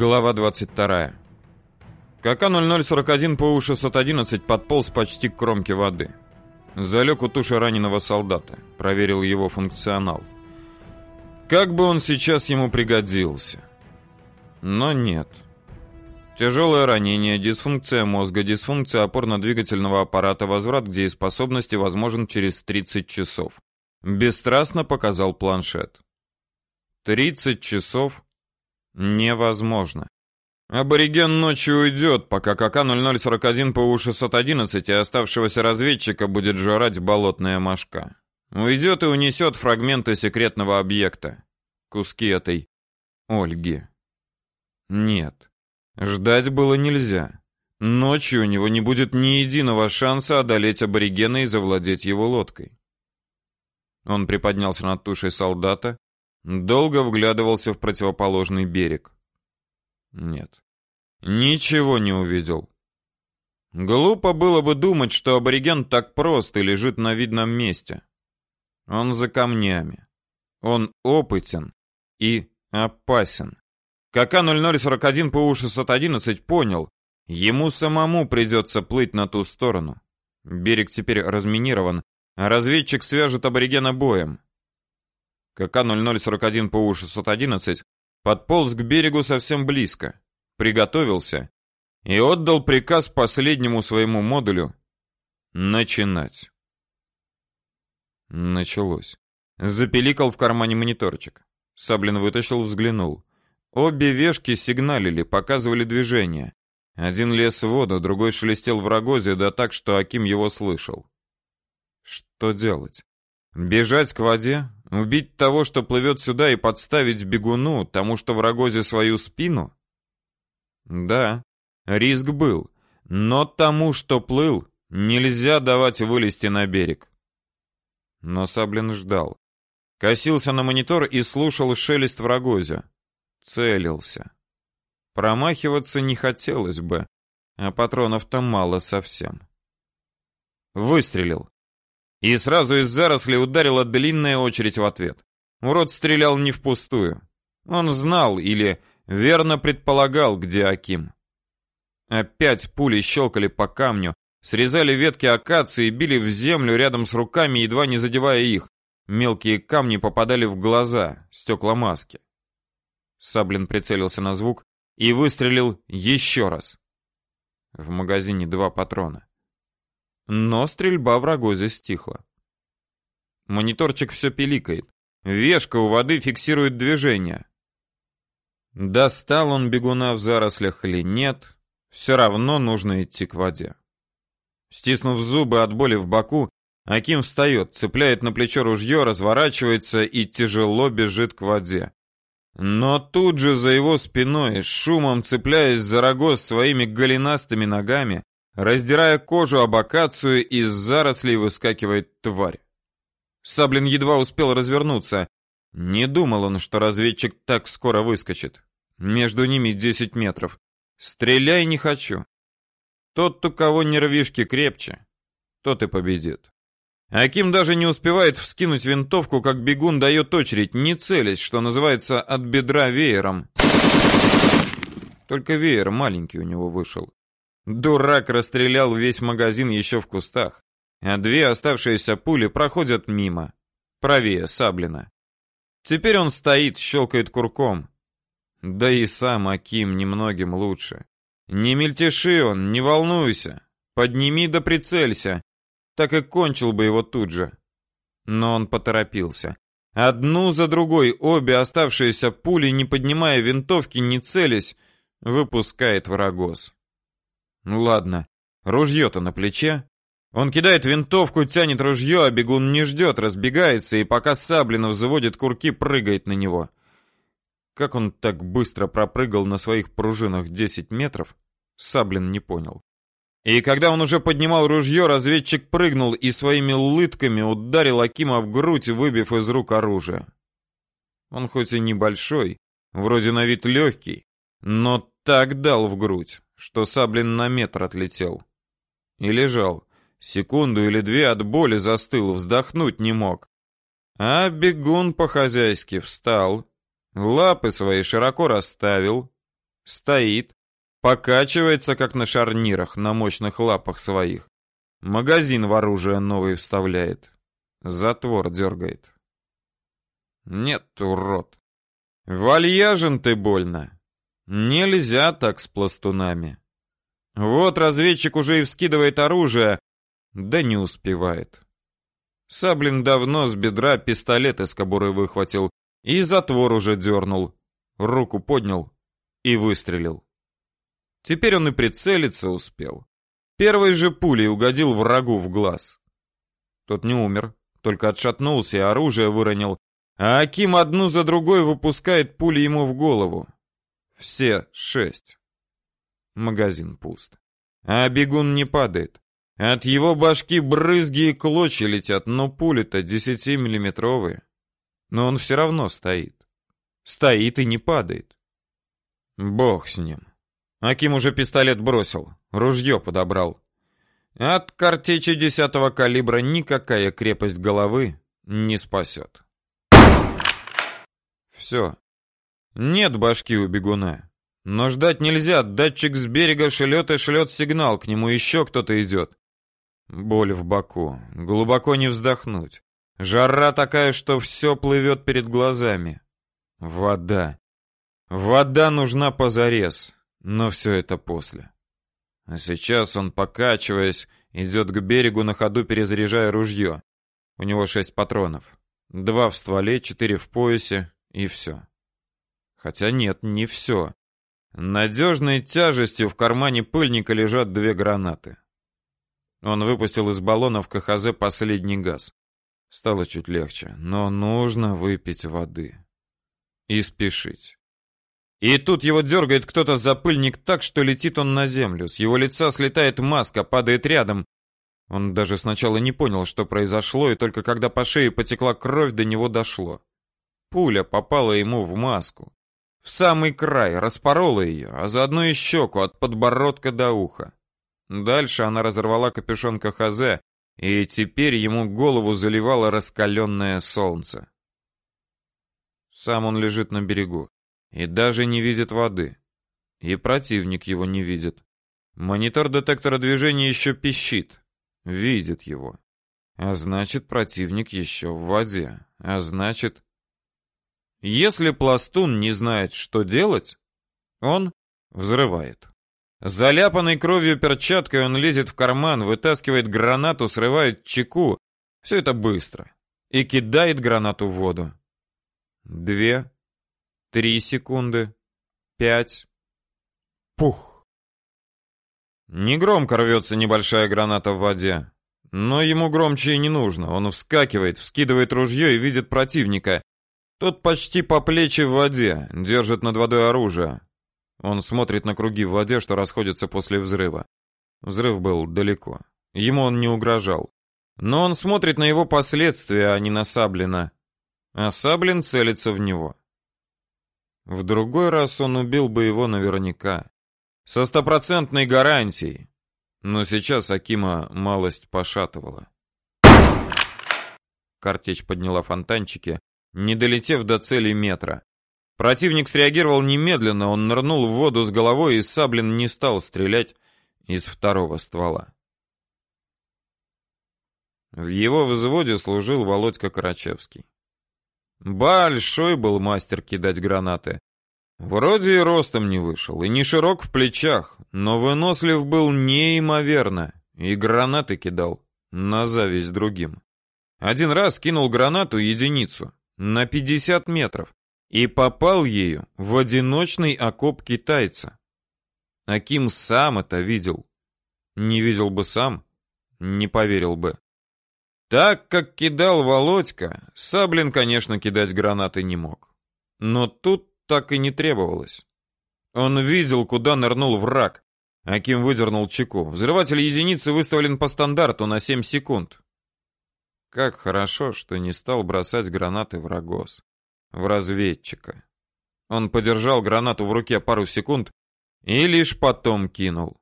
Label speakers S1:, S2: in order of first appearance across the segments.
S1: Глава 22. КК-0041 по У-611 подполз почти к кромке воды. Залег у туши раненого солдата, проверил его функционал. Как бы он сейчас ему пригодился. Но нет. Тяжелое ранение, дисфункция мозга, дисфункция опорно-двигательного аппарата, возврат к дееспособности возможен через 30 часов. Бесстрастно показал планшет. 30 часов? Невозможно. Абориген ночью уйдет, пока КК-0041 по У-611 и оставшегося разведчика будет жрать болотная мошка. Уйдет и унесет фрагменты секретного объекта. Куски этой Ольги. Нет. Ждать было нельзя. Ночью у него не будет ни единого шанса одолеть аборигена и завладеть его лодкой. Он приподнялся над тушей солдата, Долго вглядывался в противоположный берег. Нет. Ничего не увидел. Глупо было бы думать, что абориген так прост и лежит на видном месте. Он за камнями. Он опытен и опасен. КК-0041 по У-611 понял, ему самому придется плыть на ту сторону. Берег теперь разминирован, а разведчик свяжет аборигена боем. КК-0041 по У-611 подполз к берегу совсем близко, приготовился и отдал приказ последнему своему модулю начинать. Началось. Запеликал в кармане мониторчик. Саблин вытащил, взглянул. Обе вешки сигналили, показывали движение. Один лез в воду, другой шелестел в рогозе, да так, что Аким его слышал. Что делать? Бежать к воде, убить того, что плывет сюда и подставить бегуну, тому, что в рогозе свою спину? Да, риск был, но тому, что плыл, нельзя давать вылезти на берег. Но Саблин ждал. Косился на монитор и слушал шелест в рогозе. Целился. Промахиваться не хотелось бы, а патронов-то мало совсем. Выстрелил. И сразу из зарослей ударила длинная очередь в ответ. Урод стрелял не впустую. Он знал или верно предполагал, где Аким. Опять пули щелкали по камню, срезали ветки акации и били в землю рядом с руками, едва не задевая их. Мелкие камни попадали в глаза, стекла маски. Саблин прицелился на звук и выстрелил еще раз. В магазине два патрона. Но стрельба в рогозе стихла. Мониторчик все пиликает. Вешка у воды фиксирует движение. Достал он бегуна в зарослях или нет, все равно нужно идти к воде. Стиснув зубы от боли в боку, Аким встает, цепляет на плечо ружье, разворачивается и тяжело бежит к воде. Но тут же за его спиной, шумом цепляясь за рогоз своими голенастыми ногами, Раздирая кожу об акацию, из зарослей выскакивает тварь. Саблин едва успел развернуться. Не думал он, что разведчик так скоро выскочит. Между ними десять метров. Стреляй не хочу. Тот, у кого нервишки крепче, тот и победит. Аким даже не успевает вскинуть винтовку, как бегун дает очередь, не целясь, что называется, от бедра веером. Только веер маленький у него вышел. Дурак расстрелял весь магазин еще в кустах, а две оставшиеся пули проходят мимо, правее Саблина. Теперь он стоит, щелкает курком. Да и сам Аким немногим лучше. Не мельтеши он, не волнуйся. Подними да прицелься. Так и кончил бы его тут же. Но он поторопился. Одну за другой обе оставшиеся пули, не поднимая винтовки, не целясь, выпускает в рогоз. Ну ладно, ружье-то на плече. Он кидает винтовку, тянет ружье, а бегун не ждет, разбегается, и пока Саблинов заводит курки, прыгает на него. Как он так быстро пропрыгал на своих пружинах 10 метров, Саблин не понял. И когда он уже поднимал ружье, разведчик прыгнул и своими лытками ударил Акима в грудь, выбив из рук оружие. Он хоть и небольшой, вроде на вид легкий, но так дал в грудь, что Саблин на метр отлетел. И лежал. Секунду или две от боли застыл, вздохнуть не мог. А бегун по-хозяйски встал, лапы свои широко расставил, Стоит, покачивается, как на шарнирах, на мощных лапах своих. Магазин в оружие новый вставляет. Затвор дергает. Нет, урод. Вальяжен ты больно. Нельзя так с пластунами. Вот разведчик уже и вскидывает оружие, да не успевает. Саблин давно с бедра пистолет из кобуры выхватил и затвор уже дернул. Руку поднял и выстрелил. Теперь он и прицелиться успел. Первой же пулей угодил врагу в глаз. Тот не умер, только отшатнулся и оружие выронил, а Аким одну за другой выпускает пули ему в голову. Все шесть. Магазин пуст. А бегун не падает. От его башки брызги и клочья летят, но пули-то десятимиллиметровые. Но он все равно стоит. Стоит и не падает. Бог с ним. Аким уже пистолет бросил, ружье подобрал. От картечи десятого калибра никакая крепость головы не спасет. Все. Нет башки у бегуна. Но ждать нельзя, датчик с берега шлет и шлет сигнал, к нему еще кто-то идет. Боль в боку, глубоко не вздохнуть. Жара такая, что все плывет перед глазами. Вода. Вода нужна позарез, но все это после. А сейчас он, покачиваясь, идет к берегу на ходу перезаряжая ружье. У него шесть патронов. Два в стволе, четыре в поясе и все. Хотя нет, не все. Надежной тяжестью в кармане пыльника лежат две гранаты. Он выпустил из баллона в КХЗ последний газ. Стало чуть легче, но нужно выпить воды. И спешить. И тут его дергает кто-то за пыльник так, что летит он на землю. С его лица слетает маска, падает рядом. Он даже сначала не понял, что произошло, и только когда по шее потекла кровь, до него дошло. Пуля попала ему в маску. В самый край, распорола ее, а заодно и щеку от подбородка до уха. Дальше она разорвала капюшон КХЗ, и теперь ему голову заливало раскаленное солнце. Сам он лежит на берегу и даже не видит воды. И противник его не видит. Монитор детектора движения еще пищит. Видит его. А значит, противник еще в воде. А значит... Если пластун не знает, что делать, он взрывает. Заляпанной кровью перчаткой он лезет в карман, вытаскивает гранату, срывает чеку. Все это быстро. И кидает гранату в воду. Две, Три секунды. Пять. Пух. Негромко рвется небольшая граната в воде. Но ему громче и не нужно. Он вскакивает, вскидывает ружье и видит противника. Тот почти по плечи в воде, держит над водой оружие. Он смотрит на круги в воде, что расходятся после взрыва. Взрыв был далеко. Ему он не угрожал. Но он смотрит на его последствия, а не на Саблина. А Саблин целится в него. В другой раз он убил бы его наверняка. Со стопроцентной гарантией. Но сейчас Акима малость пошатывала. Картечь подняла фонтанчики, не долетев до цели метра. Противник среагировал немедленно, он нырнул в воду с головой, и Саблин не стал стрелять из второго ствола. В его взводе служил Володька Карачевский. Большой был мастер кидать гранаты. Вроде и ростом не вышел, и не широк в плечах, но вынослив был неимоверно, и гранаты кидал на зависть другим. Один раз кинул гранату единицу на 50 метров и попал ею в одиночный окоп китайца. Аким сам это видел. Не видел бы сам, не поверил бы. Так как кидал Володька, Саблин, конечно, кидать гранаты не мог. Но тут так и не требовалось. Он видел, куда нырнул враг. Аким выдернул чеку. Взрыватель единицы выставлен по стандарту на 7 секунд. Как хорошо, что не стал бросать гранаты в рогоз. В разведчика. Он подержал гранату в руке пару секунд и лишь потом кинул.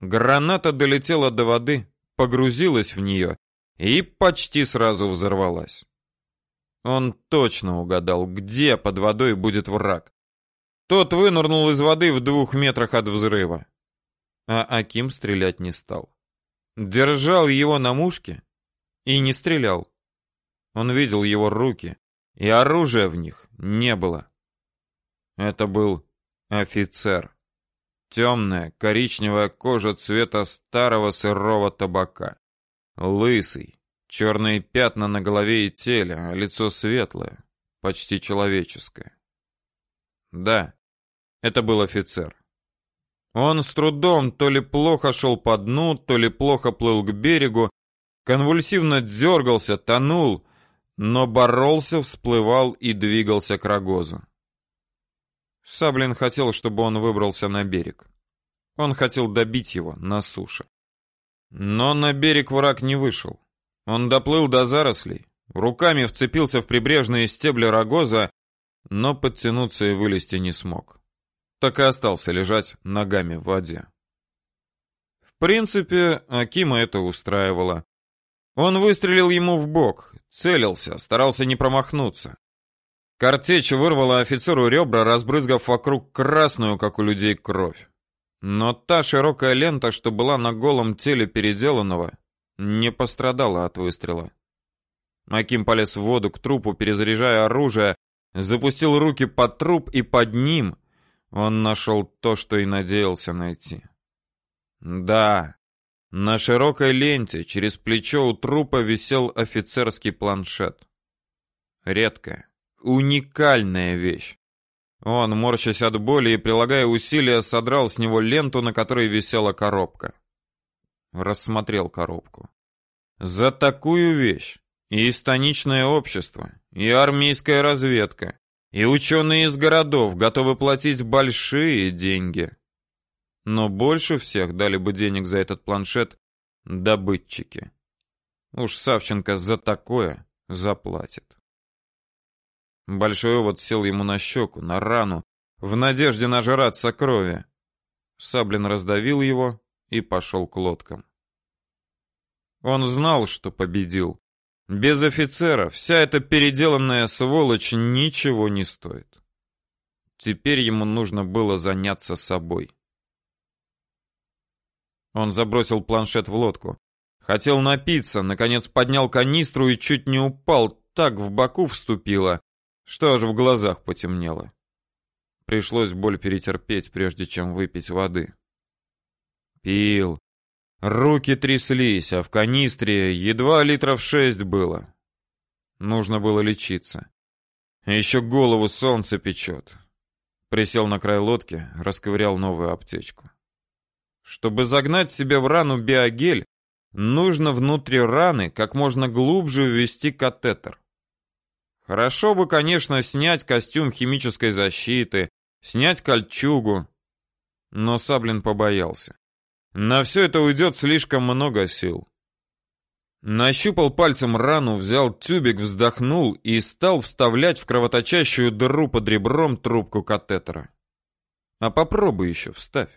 S1: Граната долетела до воды, погрузилась в нее и почти сразу взорвалась. Он точно угадал, где под водой будет враг. Тот вынырнул из воды в двух метрах от взрыва. А Аким стрелять не стал. Держал его на мушке и не стрелял. Он видел его руки, и оружия в них не было. Это был офицер. Темная коричневая кожа цвета старого сырого табака. Лысый, черные пятна на голове и теле, а лицо светлое, почти человеческое. Да, это был офицер. Он с трудом то ли плохо шел по дну, то ли плохо плыл к берегу, конвульсивно дергался, тонул, но боролся, всплывал и двигался к Рогозу. Саблин хотел, чтобы он выбрался на берег. Он хотел добить его на суше. Но на берег враг не вышел. Он доплыл до зарослей, руками вцепился в прибрежные стебли рогоза, но подтянуться и вылезти не смог. Так и остался лежать ногами в воде. В принципе, Акима это устраивало. Он выстрелил ему в бок, целился, старался не промахнуться. Картечь вырвала офицеру ребра, разбрызгав вокруг красную, как у людей, кровь. Но та широкая лента, что была на голом теле переделанного, не пострадала от выстрела. Маким полез в воду к трупу, перезаряжая оружие, запустил руки под труп, и под ним он нашел то, что и надеялся найти. Да, на широкой ленте через плечо у трупа висел офицерский планшет. Редкая, Уникальная вещь. Он, морщась от боли и прилагая усилия, содрал с него ленту, на которой висела коробка. Рассмотрел коробку. За такую вещь и станичное общество, и армейская разведка, и ученые из городов готовы платить большие деньги. Но больше всех дали бы денег за этот планшет добытчики. Уж Савченко за такое заплатит. Большой овод сел ему на щеку, на рану, в надежде нажраться крови. Саблин раздавил его и пошел к лодкам. Он знал, что победил. Без офицера вся эта переделанная сволочь ничего не стоит. Теперь ему нужно было заняться собой. Он забросил планшет в лодку. Хотел напиться, наконец поднял канистру и чуть не упал, так в боку вступило, что аж в глазах потемнело. Пришлось боль перетерпеть, прежде чем выпить воды. Пил. Руки тряслись, а в канистре едва литров шесть было. Нужно было лечиться. Еще голову солнце печет. Присел на край лодки, расковырял новую аптечку. Чтобы загнать себе в рану биогель, нужно внутри раны как можно глубже ввести катетер. Хорошо бы, конечно, снять костюм химической защиты, снять кольчугу. Но Саблин побоялся. На все это уйдет слишком много сил. Нащупал пальцем рану, взял тюбик, вздохнул и стал вставлять в кровоточащую дыру под ребром трубку катетера. А попробуй еще вставь.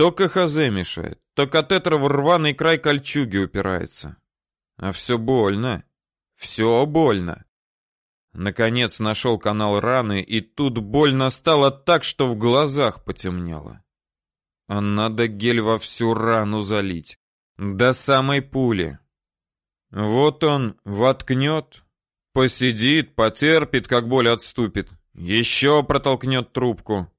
S1: То КХЗ мешает, то катетер в рваный край кольчуги упирается. А все больно. Все больно. Наконец нашел канал раны, и тут больно стало так, что в глазах потемнело. А надо гель во всю рану залить, до самой пули. Вот он воткнет, посидит, потерпит, как боль отступит, еще протолкнет трубку.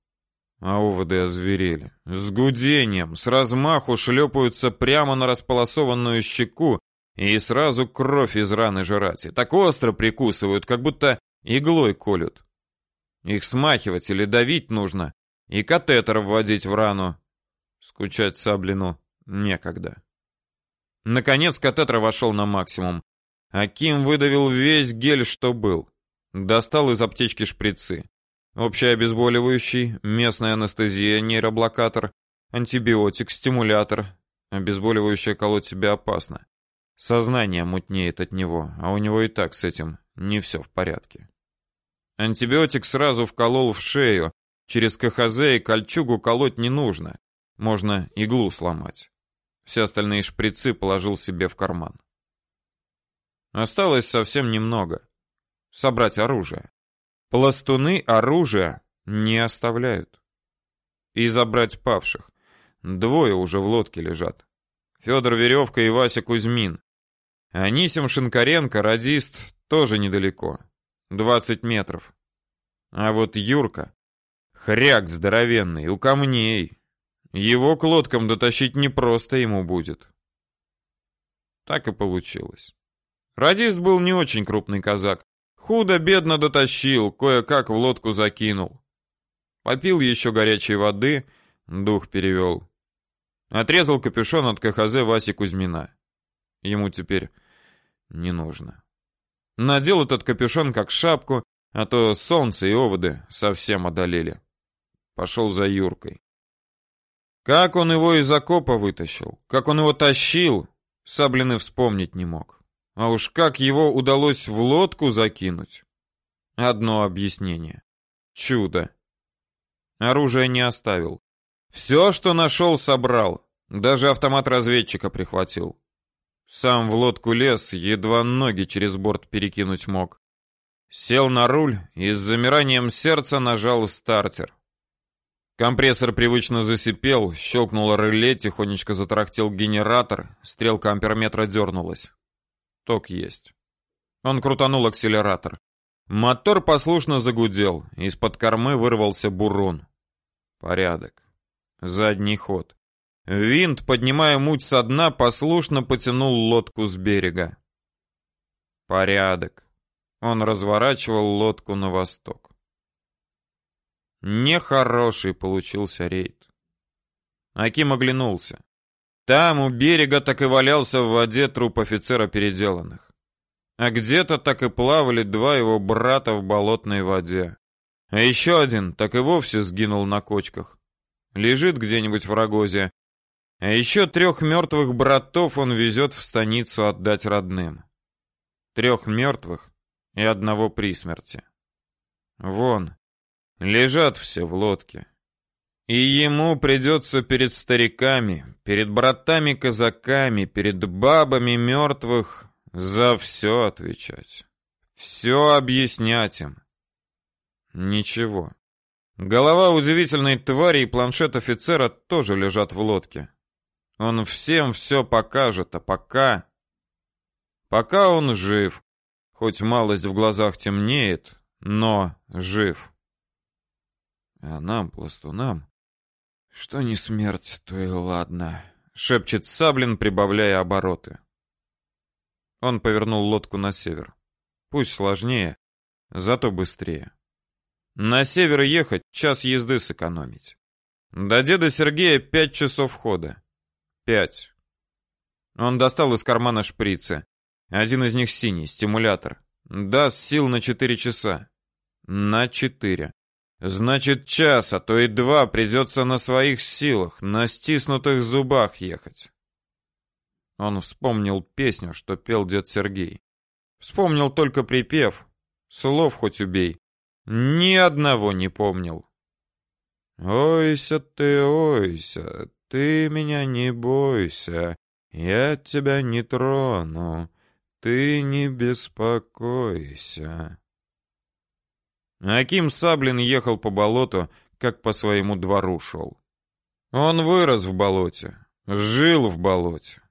S1: А уводы озверели. С гудением, с размаху шлепаются прямо на располосованную щеку, и сразу кровь из раны жрать. И так остро прикусывают, как будто иглой колют. Их смахивать или давить нужно, и катетер вводить в рану. Скучать Саблину некогда. Наконец катетер вошел на максимум. Аким выдавил весь гель, что был. Достал из аптечки шприцы. Общий обезболивающий, местная анестезия, нейроблокатор, антибиотик, стимулятор. Обезболивающее колоть себе опасно. Сознание мутнеет от него, а у него и так с этим не все в порядке. Антибиотик сразу вколол в шею. Через КХЗ и кольчугу колоть не нужно. Можно иглу сломать. Все остальные шприцы положил себе в карман. Осталось совсем немного. Собрать оружие. Пластуны оружия Не оставляют. И забрать павших. Двое уже в лодке лежат. Федор Веревка и Вася Кузьмин. Анисим Шинкаренко, радист, тоже недалеко. 20 метров. А вот Юрка, хряк здоровенный, у камней. Его к лодкам дотащить непросто ему будет. Так и получилось. Радист был не очень крупный казак. Худо-бедно дотащил, кое-как в лодку закинул. Попил еще горячей воды, дух перевел. Отрезал капюшон от КХЗ Васи Кузьмина. Ему теперь не нужно. Надел этот капюшон как шапку, а то солнце и оводы совсем одолели. Пошел за Юркой. Как он его из окопа вытащил, как он его тащил, Саблин и вспомнить не мог. А уж как его удалось в лодку закинуть? Одно объяснение. Чудо. Оружие не оставил. Все, что нашел, собрал. Даже автомат разведчика прихватил. Сам в лодку лез, едва ноги через борт перекинуть мог. Сел на руль и с замиранием сердца нажал стартер. Компрессор привычно засипел, щелкнуло реле, тихонечко затарахтел генератор, стрелка амперметра дернулась. Ток есть. Он крутанул акселератор. Мотор послушно загудел, из-под кормы вырвался бурун. Порядок. Задний ход. Винт, поднимая муть со дна, послушно потянул лодку с берега. Порядок. Он разворачивал лодку на восток. Нехороший получился рейд. Аким оглянулся. Там у берега так и валялся в воде труп офицера переделанных. А где-то так и плавали два его брата в болотной воде. А еще один так и вовсе сгинул на кочках. Лежит где-нибудь в Рогозе, а еще трех мертвых братов он везет в станицу отдать родным. Трех мертвых и одного при смерти. Вон, лежат все в лодке. И ему придется перед стариками, перед братами-казаками, перед бабами мертвых за все отвечать. Все объяснять им. Ничего. Голова удивительной твари и планшет офицера тоже лежат в лодке. Он всем все покажет, а пока... Пока он жив. Хоть малость в глазах темнеет, но жив. А нам, пластунам, что не смерть, то и ладно, шепчет Саблин, прибавляя обороты. Он повернул лодку на север. Пусть сложнее, зато быстрее. На север ехать час езды сэкономить. До деда Сергея пять часов хода. Пять. Он достал из кармана шприцы. Один из них синий, стимулятор. Даст сил на четыре часа. На четыре. Значит, час, а то и два придется на своих силах, на стиснутых зубах ехать. Он вспомнил песню, что пел дед Сергей. Вспомнил только припев. Слов хоть убей. Ни одного не помнил. Ойся ты, ойся, ты меня не бойся, я тебя не трону, ты не беспокойся. Аким Саблин ехал по болоту, как по своему двору шел. Он вырос в болоте, жил в болоте.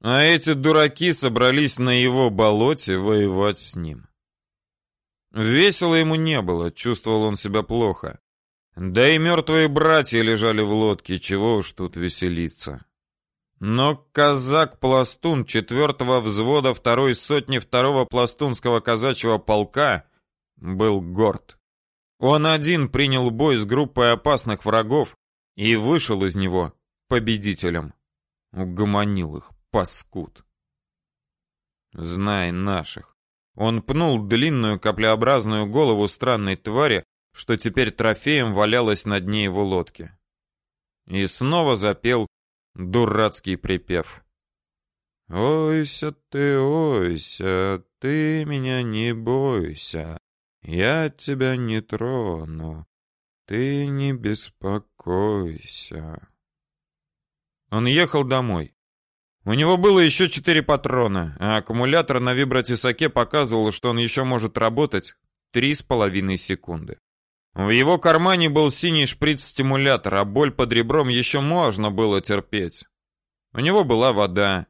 S1: А эти дураки собрались на его болоте воевать с ним. Весело ему не было, чувствовал он себя плохо. Да и мертвые братья лежали в лодке, чего уж тут веселиться. Но казак-пластун четвертого взвода второй сотни второго пластунского казачьего полка был горд. Он один принял бой с группой опасных врагов и вышел из него победителем. Угомонил их, паскуд. Знай наших. Он пнул длинную каплеобразную голову странной твари, что теперь трофеем валялось на дне его лодки. И снова запел дурацкий припев. «Ойся ты, ойся, ты меня не бойся, я тебя не трону, ты не беспокойся». Он ехал домой. У него было еще четыре патрона, а аккумулятор на вибротесаке показывал, что он еще может работать три с половиной секунды. В его кармане был синий шприц-стимулятор, а боль под ребром еще можно было терпеть. У него была вода.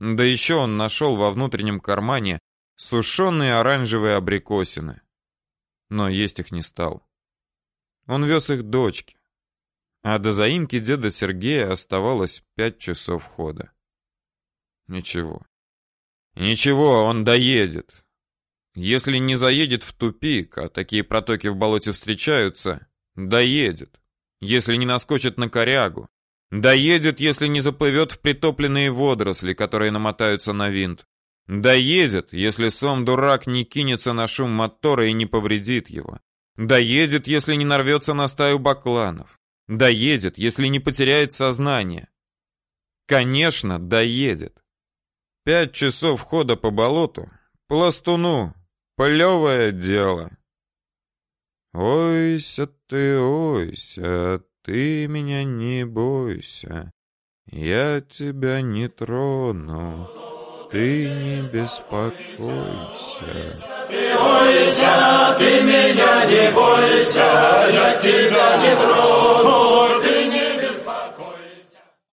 S1: Да еще он нашел во внутреннем кармане сушеные оранжевые абрикосины. Но есть их не стал. Он вез их дочке. А до заимки деда Сергея оставалось пять часов хода. Ничего. Ничего, он доедет. Если не заедет в тупик, а такие протоки в болоте встречаются, доедет. Если не наскочит на корягу, доедет, если не заплывет в притопленные водоросли, которые намотаются на винт. Доедет, если сам дурак не кинется на шум мотора и не повредит его. Доедет, если не нарвется на стаю бакланов. Доедет, если не потеряет сознание. Конечно, доедет. Пять часов хода по болоту, пластуну, Плевое дело. Ойся ты, ойся, ты меня не бойся. Я тебя не трону, ты не беспокойся. Ты ойся, ты меня не бойся, я тебя не трону.